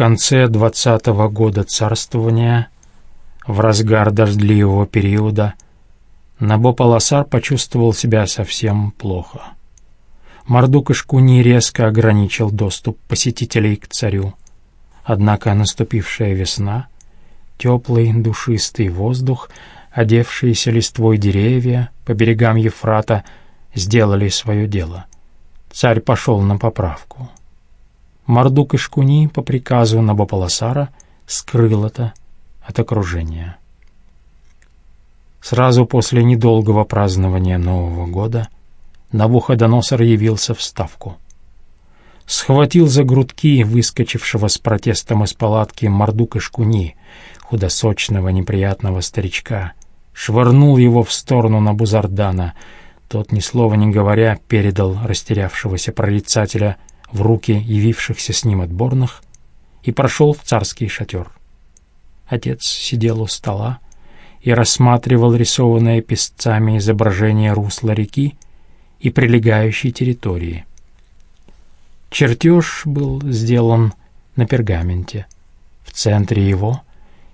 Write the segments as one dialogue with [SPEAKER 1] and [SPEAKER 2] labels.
[SPEAKER 1] конце двадцатого года царствования, в разгар дождливого периода, Набопаласар почувствовал себя совсем плохо. Мардук Ишкуни резко ограничил доступ посетителей к царю. Однако наступившая весна, теплый душистый воздух, одевшиеся листвой деревья по берегам Ефрата сделали свое дело. Царь пошел на поправку. Мардук Ишкуни по приказу Набополосара скрыл это от окружения. Сразу после недолгого празднования Нового года Навуходоносор явился в Ставку. Схватил за грудки выскочившего с протестом из палатки Мардука Шкуни, худосочного неприятного старичка, швырнул его в сторону Набузардана. Тот, ни слова не говоря, передал растерявшегося прорицателя в руки явившихся с ним отборных и прошел в царский шатер. Отец сидел у стола, и рассматривал рисованное песцами изображение русла реки и прилегающей территории. Чертеж был сделан на пергаменте. В центре его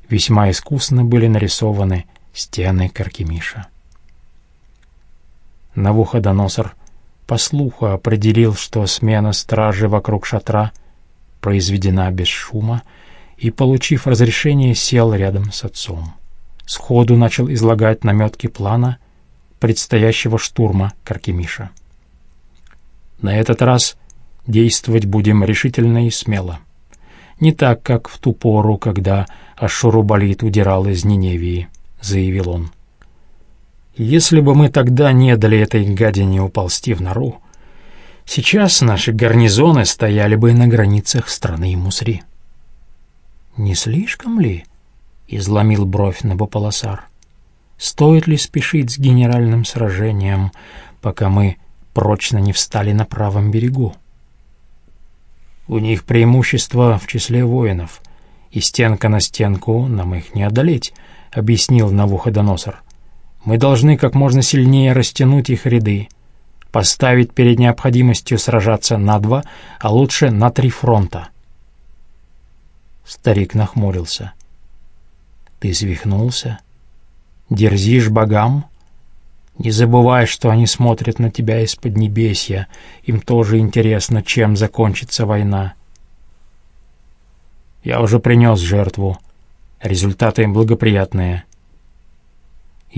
[SPEAKER 1] весьма искусно были нарисованы стены Каркемиша. Навуходоносор по слуху определил, что смена стражи вокруг шатра произведена без шума, и, получив разрешение, сел рядом с отцом сходу начал излагать наметки плана предстоящего штурма Каркемиша. На этот раз действовать будем решительно и смело. Не так, как в ту пору, когда Ашурубалит удирал из Ниневии, заявил он. Если бы мы тогда не дали этой гадине уползти в нору, сейчас наши гарнизоны стояли бы на границах страны Мусри. Не слишком ли? —— изломил бровь Набополосар. «Стоит ли спешить с генеральным сражением, пока мы прочно не встали на правом берегу?» «У них преимущество в числе воинов, и стенка на стенку нам их не одолеть», — объяснил Навуходоносор. «Мы должны как можно сильнее растянуть их ряды, поставить перед необходимостью сражаться на два, а лучше на три фронта». Старик нахмурился. Ты свихнулся? Дерзишь богам? Не забывай, что они смотрят на тебя из-под небесья. Им тоже интересно, чем закончится война. Я уже принес жертву. Результаты благоприятные.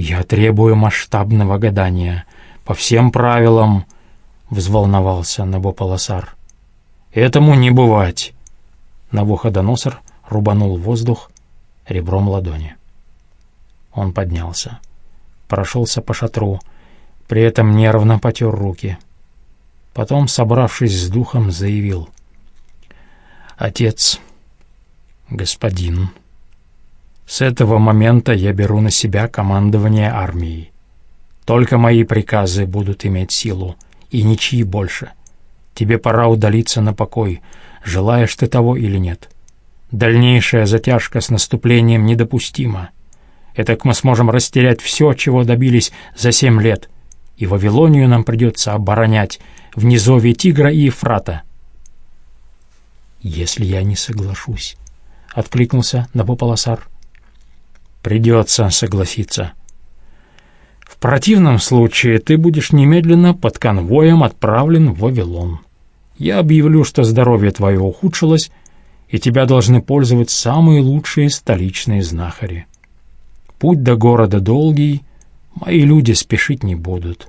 [SPEAKER 1] Я требую масштабного гадания. По всем правилам, — взволновался Набополосар. Этому не бывать. Навуходоносор рубанул воздух, ребром ладони. Он поднялся, прошелся по шатру, при этом нервно потер руки. Потом, собравшись с духом, заявил. «Отец, господин, с этого момента я беру на себя командование армией. Только мои приказы будут иметь силу, и ничьи больше. Тебе пора удалиться на покой, желаешь ты того или нет». Дальнейшая затяжка с наступлением недопустима. Этак мы сможем растерять все, чего добились за семь лет, и Вавилонию нам придется оборонять в низовье Тигра и Ефрата. «Если я не соглашусь», — откликнулся Набополосар. «Придется согласиться. В противном случае ты будешь немедленно под конвоем отправлен в Вавилон. Я объявлю, что здоровье твое ухудшилось, и тебя должны пользовать самые лучшие столичные знахари. Путь до города долгий, мои люди спешить не будут.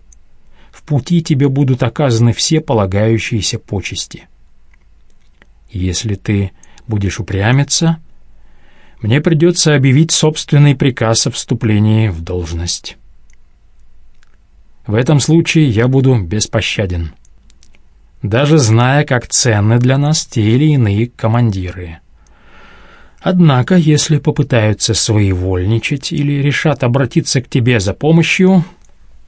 [SPEAKER 1] В пути тебе будут оказаны все полагающиеся почести. Если ты будешь упрямиться, мне придется объявить собственный приказ о вступлении в должность. В этом случае я буду беспощаден даже зная, как ценны для нас те или иные командиры. Однако, если попытаются своевольничать или решат обратиться к тебе за помощью,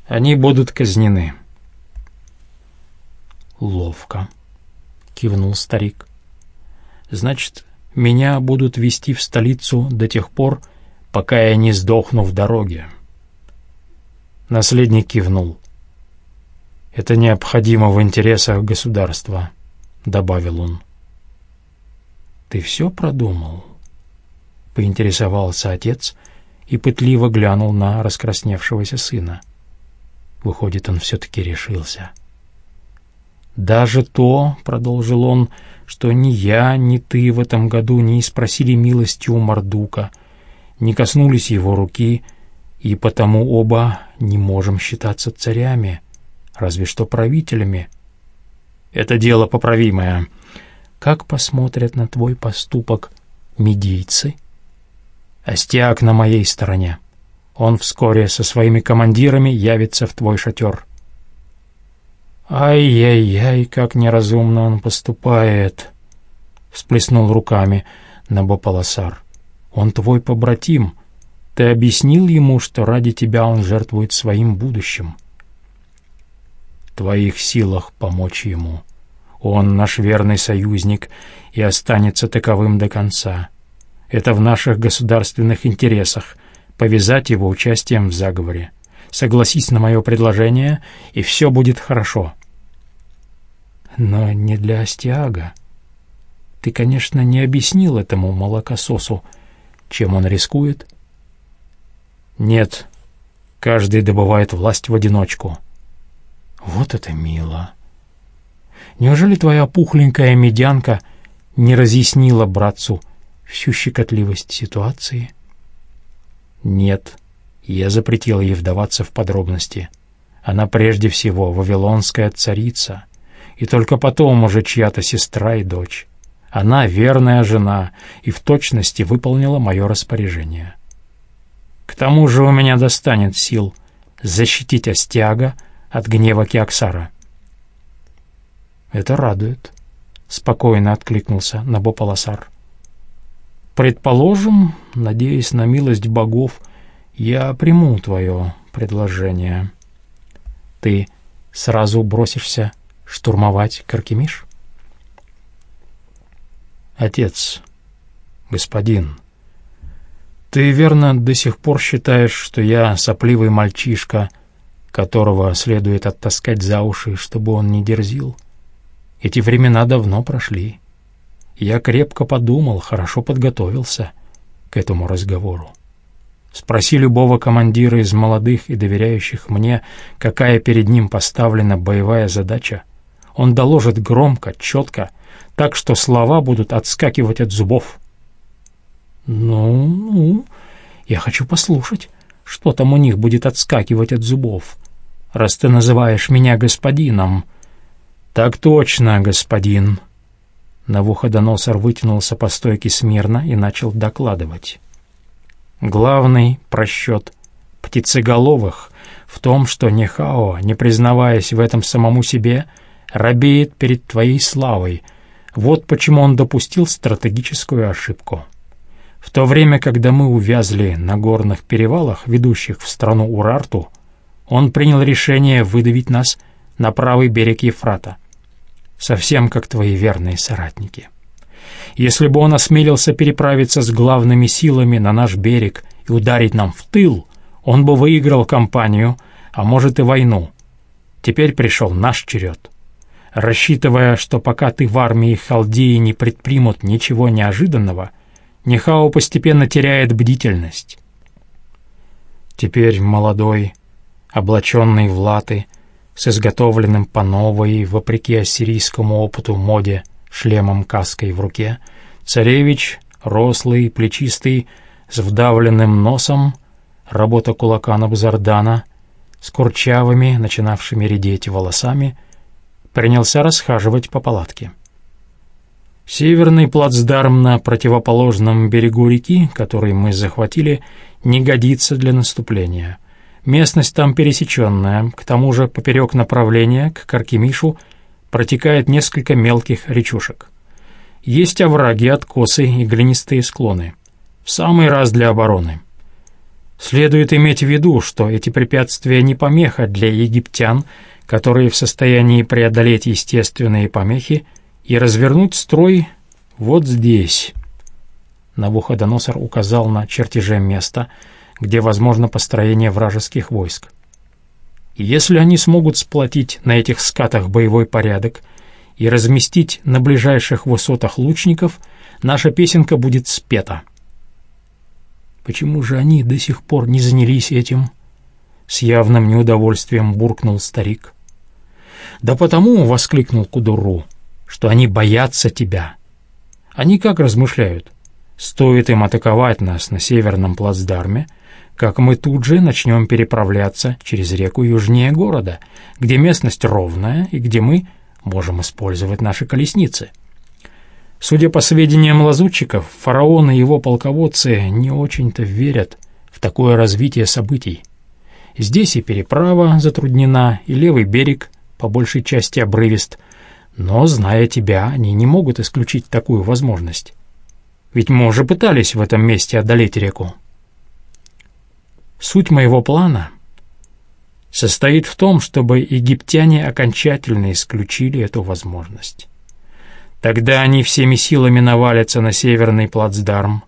[SPEAKER 1] они будут казнены. «Ловко», — кивнул старик. «Значит, меня будут вести в столицу до тех пор, пока я не сдохну в дороге». Наследник кивнул. Это необходимо в интересах государства», — добавил он. «Ты все продумал?» — поинтересовался отец и пытливо глянул на раскрасневшегося сына. Выходит, он все-таки решился. «Даже то, — продолжил он, — что ни я, ни ты в этом году не спросили милости у Мордука, не коснулись его руки, и потому оба не можем считаться царями, разве что правителями. Это дело поправимое. Как посмотрят на твой поступок медийцы?» Астиак на моей стороне. Он вскоре со своими командирами явится в твой шатер. «Ай-яй-яй, как неразумно он поступает!» — всплеснул руками Набополосар. «Он твой побратим. Ты объяснил ему, что ради тебя он жертвует своим будущим?» «В твоих силах помочь ему. Он наш верный союзник и останется таковым до конца. Это в наших государственных интересах — повязать его участием в заговоре. Согласись на мое предложение, и все будет хорошо. Но не для Астиага. Ты, конечно, не объяснил этому молокососу, чем он рискует. Нет, каждый добывает власть в одиночку. Вот это мило. Неужели твоя пухленькая медянка не разъяснила братцу, всю щекотливость ситуации? Нет, я запретил ей вдаваться в подробности. Она прежде всего вавилонская царица, и только потом уже чья-то сестра и дочь. Она верная жена и в точности выполнила мое распоряжение. К тому же у меня достанет сил защитить Астиага от гнева Кеоксара. «Это радует», — спокойно откликнулся Набополосар. Предположим, надеясь на милость богов, я приму твое предложение. Ты сразу бросишься штурмовать Каркемиш? Отец, господин, ты верно до сих пор считаешь, что я сопливый мальчишка, которого следует оттаскать за уши, чтобы он не дерзил? Эти времена давно прошли. Я крепко подумал, хорошо подготовился к этому разговору. Спроси любого командира из молодых и доверяющих мне, какая перед ним поставлена боевая задача. Он доложит громко, четко, так что слова будут отскакивать от зубов. «Ну, ну, я хочу послушать, что там у них будет отскакивать от зубов, раз ты называешь меня господином». «Так точно, господин», Навуходоносор вытянулся по стойке смирно и начал докладывать. Главный просчет птицеголовых в том, что Нехао, не признаваясь в этом самому себе, робеет перед твоей славой. Вот почему он допустил стратегическую ошибку. В то время, когда мы увязли на горных перевалах, ведущих в страну Урарту, он принял решение выдавить нас на правый берег Ефрата совсем как твои верные соратники. Если бы он осмелился переправиться с главными силами на наш берег и ударить нам в тыл, он бы выиграл кампанию, а может и войну. Теперь пришел наш черед. Рассчитывая, что пока ты в армии Халдеи не предпримут ничего неожиданного, Нехао постепенно теряет бдительность. Теперь молодой, облаченный в латы, с изготовленным по новой, вопреки ассирийскому опыту моде, шлемом-каской в руке, царевич, рослый, плечистый, с вдавленным носом, работа кулака Набзардана, с курчавыми, начинавшими редеть волосами, принялся расхаживать по палатке. Северный плацдарм на противоположном берегу реки, который мы захватили, не годится для наступления — Местность там пересеченная, к тому же поперек направления к Каркемишу протекает несколько мелких речушек. Есть овраги, откосы и глинистые склоны. В самый раз для обороны. Следует иметь в виду, что эти препятствия не помеха для египтян, которые в состоянии преодолеть естественные помехи и развернуть строй вот здесь. Навуходоносор указал на чертеже места — где возможно построение вражеских войск. Если они смогут сплотить на этих скатах боевой порядок и разместить на ближайших высотах лучников, наша песенка будет спета. Почему же они до сих пор не занялись этим? С явным неудовольствием буркнул старик. Да потому, — воскликнул Кудуру, — что они боятся тебя. Они как размышляют? Стоит им атаковать нас на северном плацдарме, как мы тут же начнем переправляться через реку южнее города, где местность ровная и где мы можем использовать наши колесницы. Судя по сведениям лазутчиков, фараон и его полководцы не очень-то верят в такое развитие событий. Здесь и переправа затруднена, и левый берег по большей части обрывист, но, зная тебя, они не могут исключить такую возможность. Ведь мы уже пытались в этом месте одолеть реку. Суть моего плана состоит в том, чтобы египтяне окончательно исключили эту возможность. Тогда они всеми силами навалятся на северный плацдарм,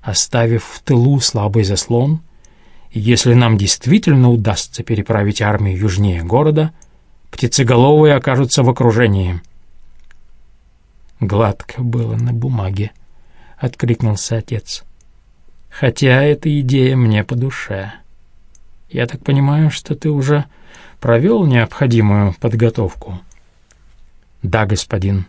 [SPEAKER 1] оставив в тылу слабый заслон, и если нам действительно удастся переправить армию южнее города, птицеголовые окажутся в окружении. Гладко было на бумаге, — откликнулся отец. Хотя эта идея мне по душе. Я так понимаю, что ты уже провел необходимую подготовку. Да, господин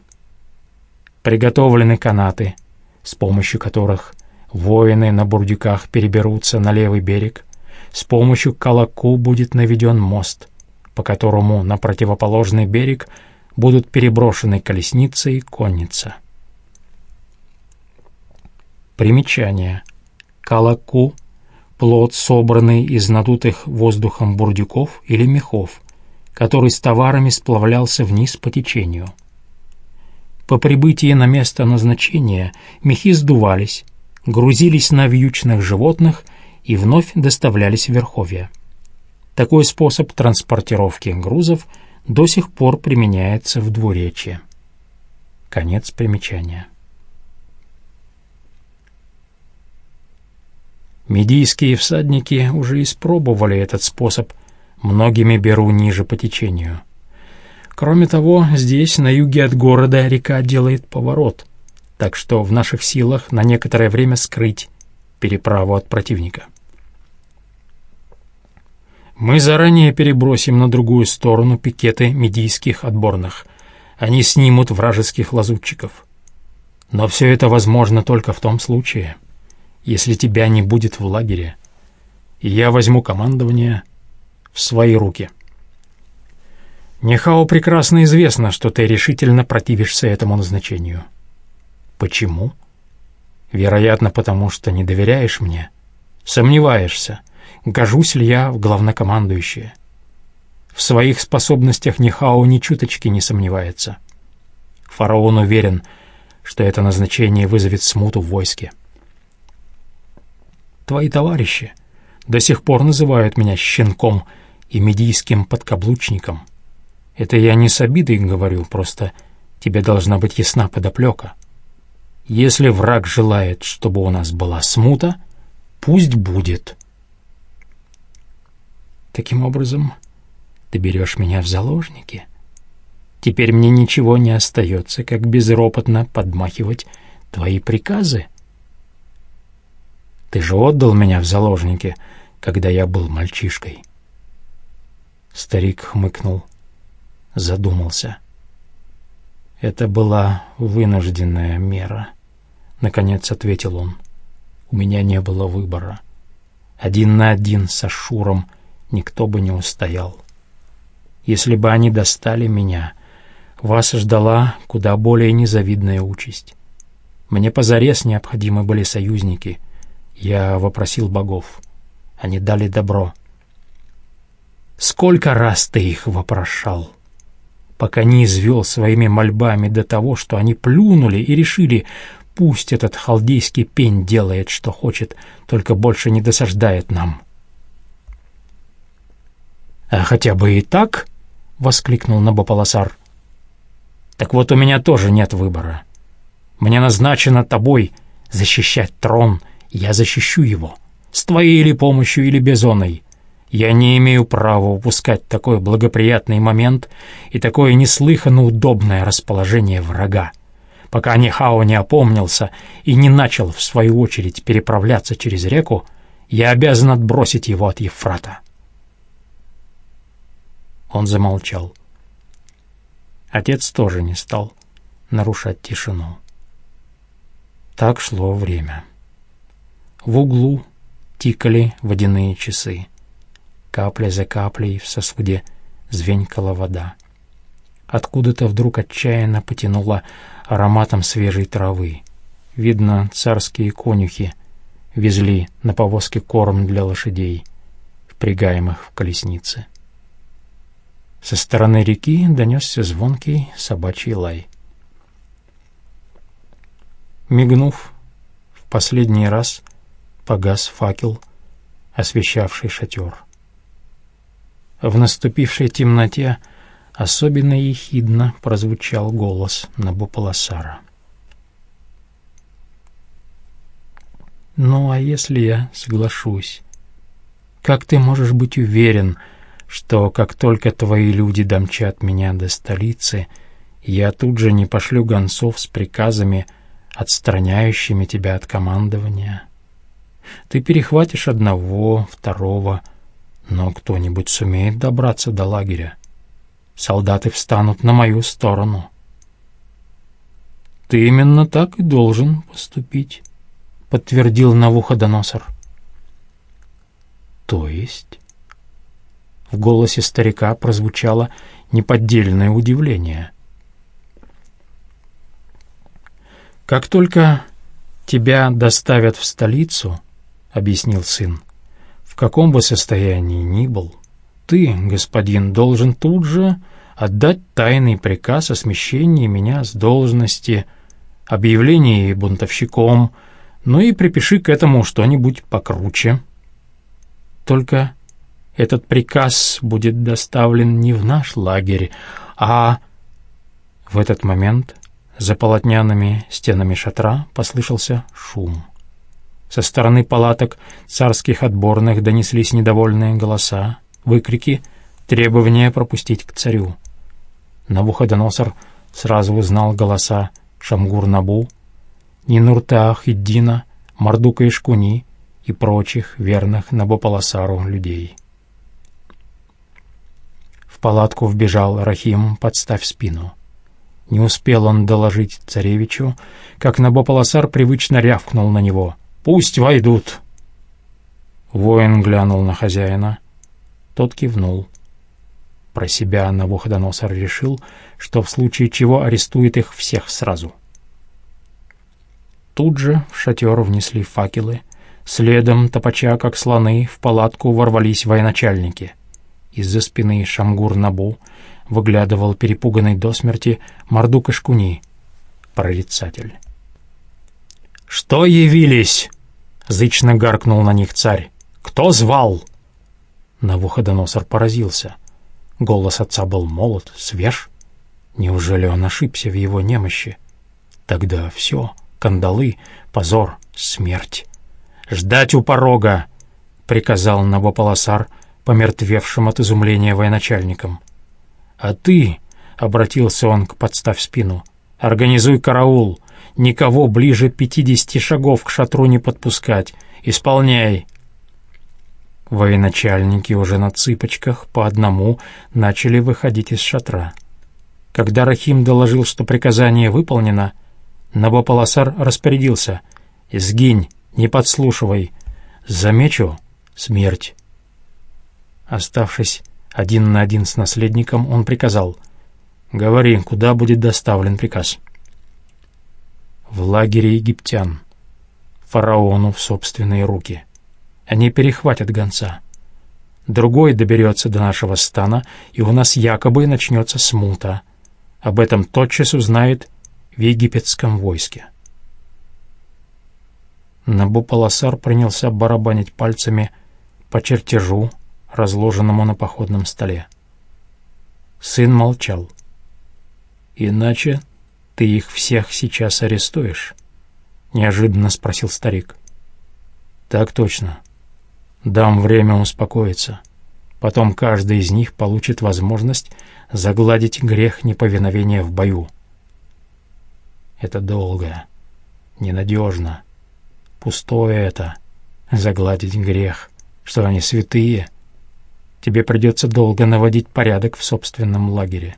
[SPEAKER 1] приготовлены канаты, с помощью которых воины на бурдюках переберутся на левый берег, с помощью колоку будет наведен мост, по которому на противоположный берег будут переброшены колесница и конница. Примечание. Колоку — плод, собранный из надутых воздухом бурдюков или мехов, который с товарами сплавлялся вниз по течению — по прибытии на место назначения мехи сдувались, грузились на вьючных животных и вновь доставлялись в Верховье. Такой способ транспортировки грузов до сих пор применяется в двуречье. Конец примечания. Медийские всадники уже испробовали этот способ, многими беру ниже по течению — Кроме того, здесь, на юге от города, река делает поворот, так что в наших силах на некоторое время скрыть переправу от противника. Мы заранее перебросим на другую сторону пикеты медийских отборных. Они снимут вражеских лазутчиков. Но все это возможно только в том случае, если тебя не будет в лагере, и я возьму командование в свои руки». Нехао прекрасно известно, что ты решительно противишься этому назначению. Почему? Вероятно, потому что не доверяешь мне. Сомневаешься, гожусь ли я в главнокомандующее. В своих способностях Нехао ни чуточки не сомневается. Фараон уверен, что это назначение вызовет смуту в войске. Твои товарищи до сих пор называют меня щенком и медийским подкаблучником — это я не с обидой говорю, просто тебе должна быть ясна подоплека. Если враг желает, чтобы у нас была смута, пусть будет. Таким образом, ты берешь меня в заложники. Теперь мне ничего не остается, как безропотно подмахивать твои приказы. Ты же отдал меня в заложники, когда я был мальчишкой. Старик хмыкнул задумался. «Это была вынужденная мера», — наконец ответил он. «У меня не было выбора. Один на один с Ашуром никто бы не устоял. Если бы они достали меня, вас ждала куда более незавидная участь. Мне позарез необходимы были союзники. Я вопросил богов. Они дали добро. Сколько раз ты их вопрошал?» пока не извел своими мольбами до того, что они плюнули и решили, пусть этот халдейский пень делает, что хочет, только больше не досаждает нам. «А хотя бы и так?» — воскликнул Набополосар. «Так вот у меня тоже нет выбора. Мне назначено тобой защищать трон, я защищу его, с твоей или помощью, или безоной. Я не имею права упускать такой благоприятный момент и такое неслыханно удобное расположение врага. пока Нихао не опомнился и не начал, в свою очередь, переправляться через реку, я обязан отбросить его от Ефрата. Он замолчал. Отец тоже не стал нарушать тишину. Так шло время. В углу тикали водяные часы. Капля за каплей в сосуде звенькала вода. Откуда-то вдруг отчаянно потянуло ароматом свежей травы. Видно, царские конюхи везли на повозке корм для лошадей, впрягаемых в колесницы. Со стороны реки донесся звонкий собачий лай. Мигнув, в последний раз погас факел, освещавший шатер. В наступившей темноте особенно ехидно прозвучал голос Набополосара. «Ну, а если я соглашусь? Как ты можешь быть уверен, что как только твои люди домчат меня до столицы, я тут же не пошлю гонцов с приказами, отстраняющими тебя от командования. Ты перехватишь одного, второго, но кто-нибудь сумеет добраться до лагеря. Солдаты встанут на мою сторону. Ты именно так и должен поступить, подтвердил Навуходоносор. То есть в голосе старика прозвучало неподдельное удивление. «Как только тебя доставят в столицу, — объяснил сын, — в каком бы состоянии ни был, ты, господин, должен тут же отдать тайный приказ о смещении меня с должности, объявлении бунтовщиком, ну и припиши к этому что-нибудь покруче. Только этот приказ будет доставлен не в наш лагерь, а...» В этот момент за полотняными стенами шатра послышался шум. Со стороны палаток царских отборных донеслись недовольные голоса, выкрики, требования пропустить к царю. Навуходоносор сразу узнал голоса Шамгур-Набу, Нинурта-Ахиддина, Мардука Ишкуни и прочих верных Набополосару людей палатку вбежал Рахим, подставь спину. Не успел он доложить царевичу, как Набополосар привычно рявкнул на него. «Пусть войдут!» Воин глянул на хозяина. Тот кивнул. Про себя Навуходоносор решил, что в случае чего арестует их всех сразу. Тут же в шатер внесли факелы. Следом, топача как слоны, в палатку ворвались военачальники — из-за спины Шамгур-Набу выглядывал перепуганный до смерти Мардук Ишкуни, прорицатель. «Что явились?» — зычно гаркнул на них царь. «Кто звал?» Навуходоносор поразился. Голос отца был молод, свеж. Неужели он ошибся в его немощи? Тогда все, кандалы, позор, смерть. «Ждать у порога!» — приказал Набополосар, — помертвевшим от изумления военачальником. «А ты», — обратился он к подставь спину, — «организуй караул, никого ближе пятидесяти шагов к шатру не подпускать, исполняй». Военачальники уже на цыпочках по одному начали выходить из шатра. Когда Рахим доложил, что приказание выполнено, Набополосар распорядился «Сгинь, не подслушивай, замечу — смерть». Оставшись один на один с наследником, он приказал «Говори, куда будет доставлен приказ?» «В лагере египтян, фараону в собственные руки. Они перехватят гонца. Другой доберется до нашего стана, и у нас якобы начнется смута. Об этом тотчас узнает в египетском войске». Набуполосар принялся барабанить пальцами по чертежу, разложенному на походном столе. Сын молчал. «Иначе ты их всех сейчас арестуешь?» — неожиданно спросил старик. «Так точно. Дам время успокоиться. Потом каждый из них получит возможность загладить грех неповиновения в бою». Это долго, ненадежно, пустое это, загладить грех, что они святые. Тебе придется долго наводить порядок в собственном лагере.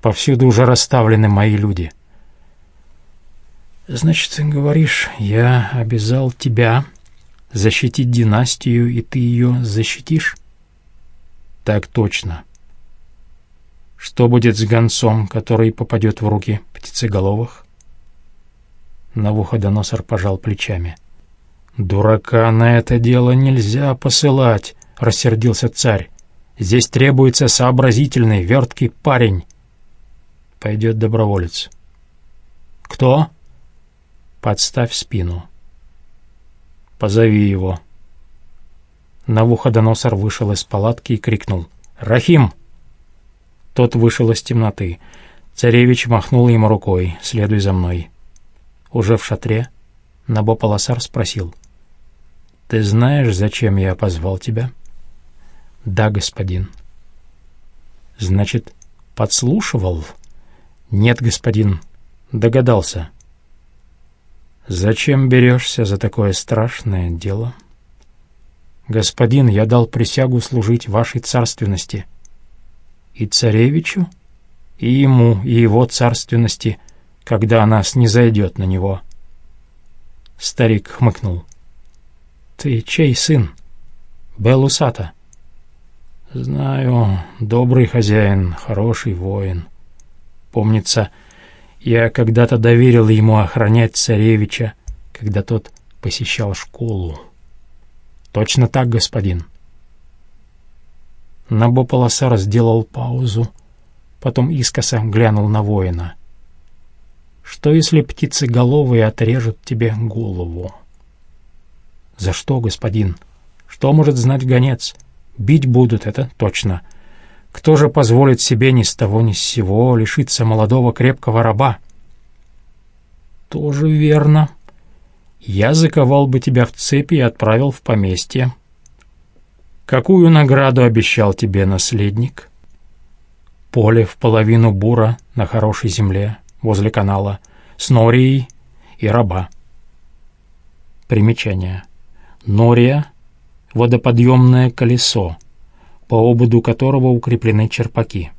[SPEAKER 1] Повсюду уже расставлены мои люди. Значит, говоришь, я обязал тебя защитить династию, и ты ее защитишь? Так точно. Что будет с гонцом, который попадет в руки птицеголовых? Навуходоносор пожал плечами. «Дурака на это дело нельзя посылать», — рассердился царь. «Здесь требуется сообразительный, верткий парень». «Пойдет доброволец». «Кто?» «Подставь спину». «Позови его». Навуходоносор вышел из палатки и крикнул. «Рахим!» Тот вышел из темноты. Царевич махнул ему рукой. «Следуй за мной». Уже в шатре Набополосар спросил. «Ты знаешь, зачем я позвал тебя?» «Да, господин». «Значит, подслушивал?» «Нет, господин. Догадался». «Зачем берешься за такое страшное дело?» «Господин, я дал присягу служить вашей царственности». «И царевичу?» «И ему, и его царственности, когда она снизойдет на него». Старик хмыкнул. «Ты чей сын?» «Белусата». «Знаю, добрый хозяин, хороший воин. Помнится, я когда-то доверил ему охранять царевича, когда тот посещал школу». «Точно так, господин». Набополосар сделал паузу, потом искоса глянул на воина. «Что, если птицеголовые отрежут тебе голову?» «За что, господин? Что может знать гонец? Бить будут, это точно. Кто же позволит себе ни с того ни с сего лишиться молодого крепкого раба?» «Тоже верно», я заковал бы тебя в цепи и отправил в поместье. Какую награду обещал тебе наследник? Поле в половину бура на хорошей земле, возле канала, с норией и раба. Примечание. Нория — водоподъемное колесо, по ободу которого укреплены черпаки.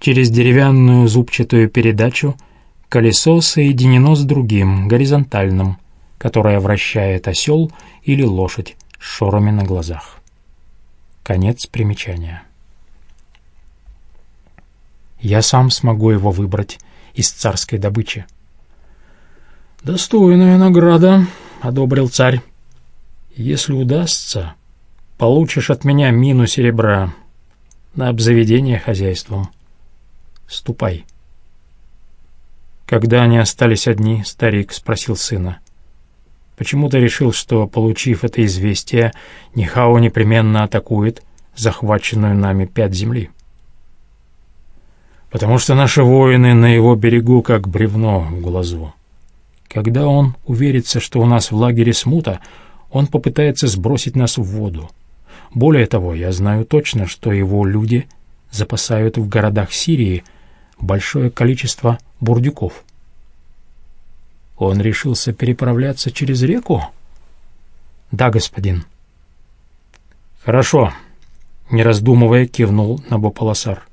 [SPEAKER 1] Через деревянную зубчатую передачу — Колесо соединено с другим, горизонтальным, которое вращает осел или лошадь с шорами на глазах. Конец примечания. Я сам смогу его выбрать из царской добычи. «Достойная награда», — одобрил царь. «Если удастся, получишь от меня мину серебра на обзаведение хозяйством. Ступай». Когда они остались одни, старик спросил сына. Почему-то решил, что, получив это известие, Нихао непременно атакует захваченную нами пять земли. Потому что наши воины на его берегу как бревно в глазу. Когда он уверится, что у нас в лагере смута, он попытается сбросить нас в воду. Более того, я знаю точно, что его люди запасают в городах Сирии большое количество бурдюков. Он решился переправляться через реку? Да, господин. Хорошо, не раздумывая, кивнул Набополосар.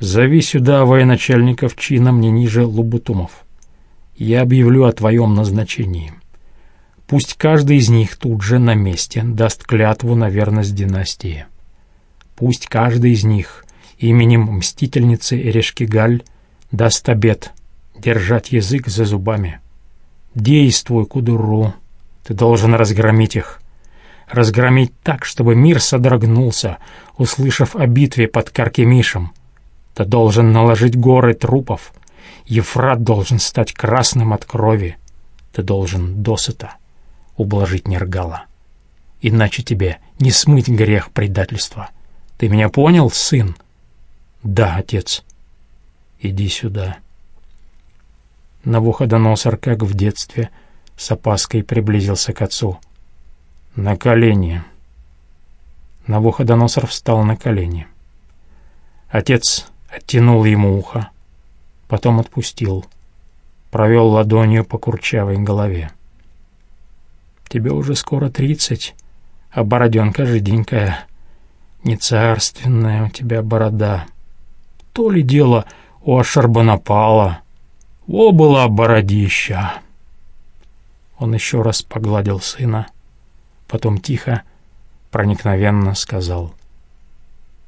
[SPEAKER 1] Зови сюда военачальников чином не ниже Лубутумов. Я объявлю о твоем назначении. Пусть каждый из них тут же на месте даст клятву на верность династии. Пусть каждый из них именем мстительницы Эрешкигаль даст обет держать язык за зубами. Действуй, Кудуру, ты должен разгромить их. Разгромить так, чтобы мир содрогнулся, услышав о битве под Каркемишем. Ты должен наложить горы трупов. Ефрат должен стать красным от крови. Ты должен досыта ублажить Нергала. Иначе тебе не смыть грех предательства. Ты меня понял, сын? Да, отец. Иди сюда. Навуходоносор, как в детстве, с опаской приблизился к отцу. На колени. Навуходоносор встал на колени. Отец оттянул ему ухо. потом отпустил, провел ладонью по курчавой голове. «Тебе уже скоро тридцать, а бороденка жиденькая, не царственная у тебя борода. То ли дело у Ашарбанапала, о была бородища!» Он еще раз погладил сына, потом тихо, проникновенно сказал,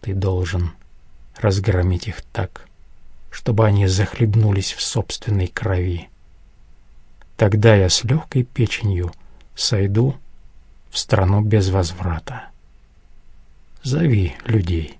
[SPEAKER 1] «Ты должен разгромить их так, чтобы они захлебнулись в собственной крови. Тогда я с легкой печенью сойду в страну без возврата. Зови людей».